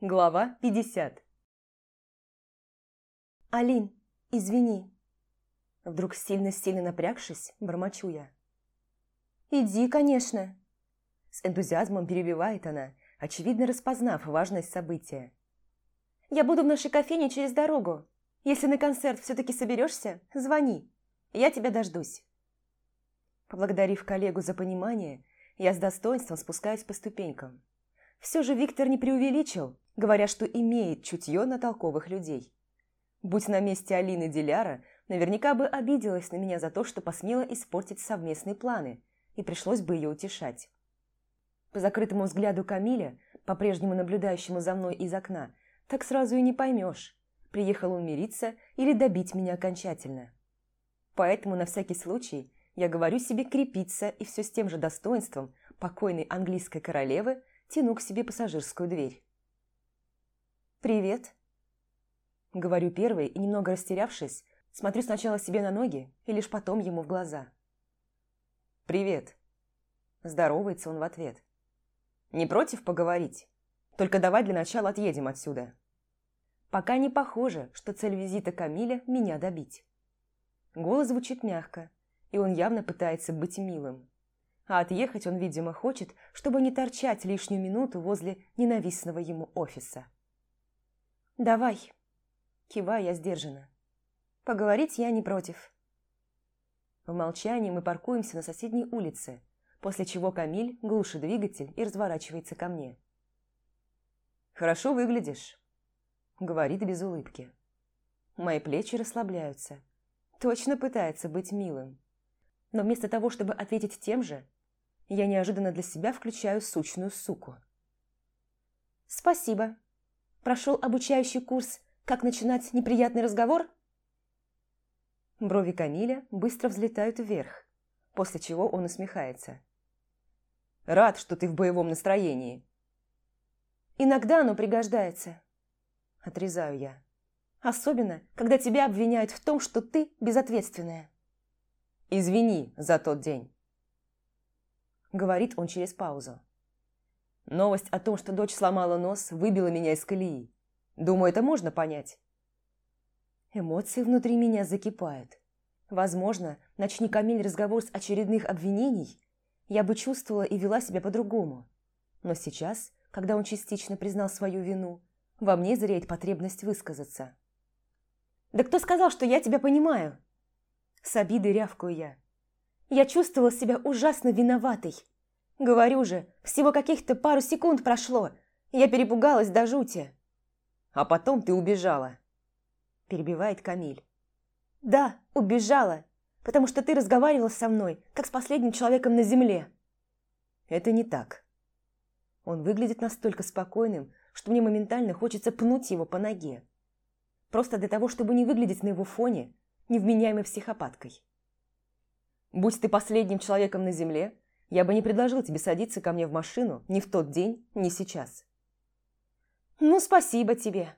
Глава 50 «Алин, извини!» Вдруг сильно-сильно напрягшись, бормочу я. «Иди, конечно!» С энтузиазмом перебивает она, очевидно распознав важность события. «Я буду в нашей кофейне через дорогу. Если на концерт все-таки соберешься, звони. Я тебя дождусь». Поблагодарив коллегу за понимание, я с достоинством спускаюсь по ступенькам. Все же Виктор не преувеличил, говоря, что имеет чутье на толковых людей. Будь на месте Алины Диляра, наверняка бы обиделась на меня за то, что посмела испортить совместные планы, и пришлось бы ее утешать. По закрытому взгляду Камиля, по-прежнему наблюдающему за мной из окна, так сразу и не поймешь, приехал он мириться или добить меня окончательно. Поэтому на всякий случай я говорю себе крепиться и все с тем же достоинством покойной английской королевы тяну к себе пассажирскую дверь. «Привет», – говорю первой и, немного растерявшись, смотрю сначала себе на ноги и лишь потом ему в глаза. «Привет», – здоровается он в ответ. Не против поговорить? Только давай для начала отъедем отсюда. Пока не похоже, что цель визита Камиля – меня добить. Голос звучит мягко, и он явно пытается быть милым. А отъехать он, видимо, хочет, чтобы не торчать лишнюю минуту возле ненавистного ему офиса. «Давай», – киваю я сдержанно. «Поговорить я не против». В молчании мы паркуемся на соседней улице, после чего Камиль глушит двигатель и разворачивается ко мне. «Хорошо выглядишь», — говорит без улыбки. Мои плечи расслабляются. Точно пытается быть милым. Но вместо того, чтобы ответить тем же, я неожиданно для себя включаю сучную суку. «Спасибо. Прошел обучающий курс «Как начинать неприятный разговор»?» Брови Камиля быстро взлетают вверх, после чего он усмехается. Рад, что ты в боевом настроении. Иногда оно пригождается. Отрезаю я. Особенно, когда тебя обвиняют в том, что ты безответственная. Извини за тот день. Говорит он через паузу. Новость о том, что дочь сломала нос, выбила меня из колеи. Думаю, это можно понять. Эмоции внутри меня закипают. Возможно, начни Камиль разговор с очередных обвинений, я бы чувствовала и вела себя по-другому. Но сейчас, когда он частично признал свою вину, во мне зреет потребность высказаться. «Да кто сказал, что я тебя понимаю?» С обидой рявкаю я. «Я чувствовала себя ужасно виноватой. Говорю же, всего каких-то пару секунд прошло. Я перепугалась до жути». «А потом ты убежала», – перебивает Камиль. «Да, убежала потому что ты разговаривал со мной, как с последним человеком на земле». «Это не так». Он выглядит настолько спокойным, что мне моментально хочется пнуть его по ноге. Просто для того, чтобы не выглядеть на его фоне невменяемой психопаткой. Будь ты последним человеком на земле, я бы не предложил тебе садиться ко мне в машину ни в тот день, ни сейчас. «Ну, спасибо тебе!»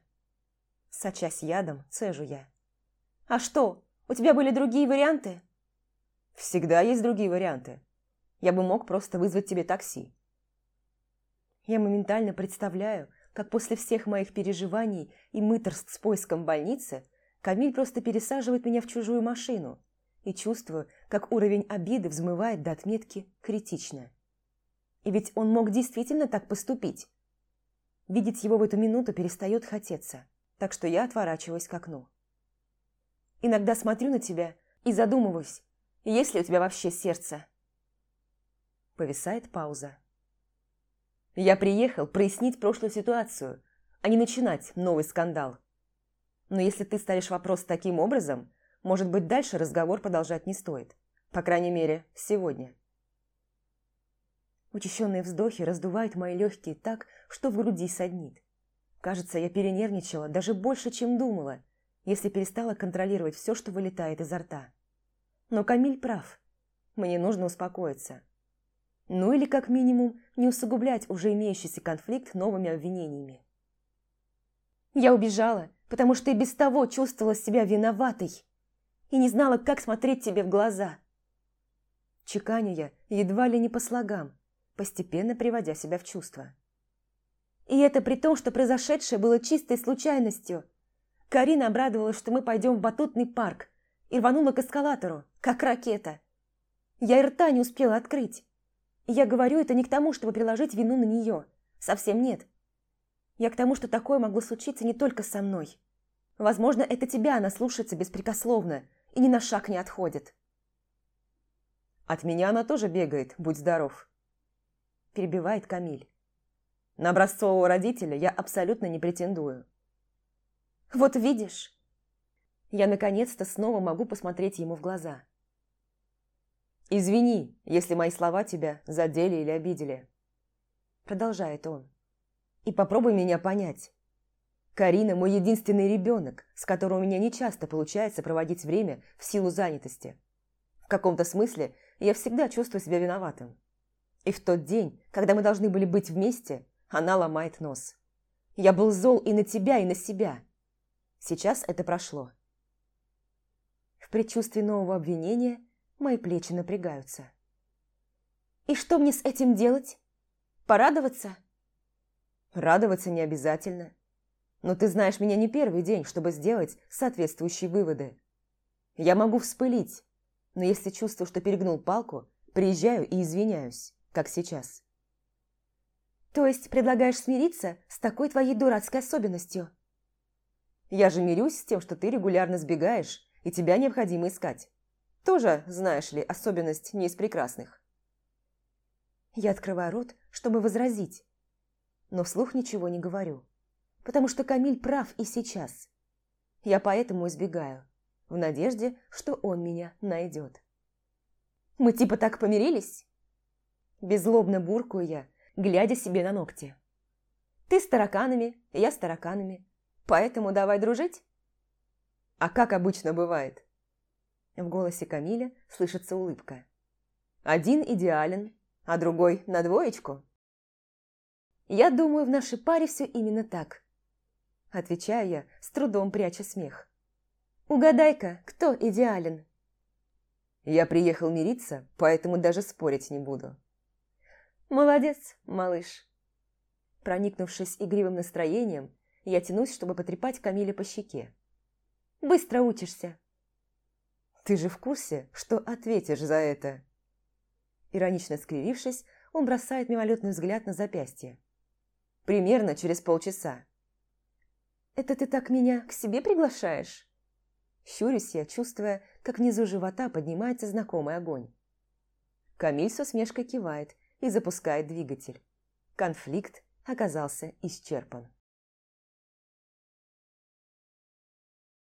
Сочась ядом, цежу я. «А что, у тебя были другие варианты?» «Всегда есть другие варианты. Я бы мог просто вызвать тебе такси». Я моментально представляю, как после всех моих переживаний и мыторств с поиском больницы Камиль просто пересаживает меня в чужую машину и чувствую, как уровень обиды взмывает до отметки «критично». И ведь он мог действительно так поступить. Видеть его в эту минуту перестает хотеться, так что я отворачиваюсь к окну. Иногда смотрю на тебя и задумываюсь, есть ли у тебя вообще сердце. Повисает пауза. Я приехал прояснить прошлую ситуацию, а не начинать новый скандал. Но если ты ставишь вопрос таким образом, может быть, дальше разговор продолжать не стоит. По крайней мере, сегодня. Учащенные вздохи раздувают мои легкие так, что в груди саднит. Кажется, я перенервничала даже больше, чем думала, если перестала контролировать все, что вылетает изо рта. Но Камиль прав. Мне нужно успокоиться. Ну или, как минимум, не усугублять уже имеющийся конфликт новыми обвинениями. Я убежала, потому что и без того чувствовала себя виноватой и не знала, как смотреть тебе в глаза. Чеканю я едва ли не по слогам, постепенно приводя себя в чувство. И это при том, что произошедшее было чистой случайностью. Карина обрадовалась, что мы пойдем в батутный парк, и рванула к эскалатору, как ракета. Я и рта не успела открыть. И я говорю это не к тому, чтобы приложить вину на нее. Совсем нет. Я к тому, что такое могло случиться не только со мной. Возможно, это тебя она слушается беспрекословно и ни на шаг не отходит. От меня она тоже бегает, будь здоров. Перебивает Камиль. На образцового родителя я абсолютно не претендую. Вот видишь, я наконец-то снова могу посмотреть ему в глаза. «Извини, если мои слова тебя задели или обидели», продолжает он. «И попробуй меня понять. Карина – мой единственный ребенок, с которым у меня не часто получается проводить время в силу занятости. В каком-то смысле я всегда чувствую себя виноватым. И в тот день, когда мы должны были быть вместе, она ломает нос. Я был зол и на тебя, и на себя. Сейчас это прошло. В предчувствии нового обвинения мои плечи напрягаются. И что мне с этим делать? Порадоваться? Радоваться не обязательно. Но ты знаешь меня не первый день, чтобы сделать соответствующие выводы. Я могу вспылить, но если чувствую, что перегнул палку, приезжаю и извиняюсь, как сейчас. То есть предлагаешь смириться с такой твоей дурацкой особенностью? Я же мирюсь с тем, что ты регулярно сбегаешь, и тебя необходимо искать. Тоже, знаешь ли, особенность не из прекрасных. Я открываю рот, чтобы возразить, но вслух ничего не говорю потому что Камиль прав и сейчас. Я поэтому избегаю, в надежде, что он меня найдет. «Мы типа так помирились?» Беззлобно буркую я, глядя себе на ногти. «Ты с тараканами, я с тараканами, поэтому давай дружить?» «А как обычно бывает?» В голосе Камиля слышится улыбка. «Один идеален, а другой на двоечку?» «Я думаю, в нашей паре все именно так», Отвечаю я, с трудом пряча смех. «Угадай-ка, кто идеален?» Я приехал мириться, поэтому даже спорить не буду. «Молодец, малыш!» Проникнувшись игривым настроением, я тянусь, чтобы потрепать Камиля по щеке. «Быстро учишься!» «Ты же в курсе, что ответишь за это?» Иронично скривившись, он бросает мимолетный взгляд на запястье. «Примерно через полчаса. «Это ты так меня к себе приглашаешь?» Щурюсь я, чувствуя, как внизу живота поднимается знакомый огонь. Камиль с усмешкой кивает и запускает двигатель. Конфликт оказался исчерпан.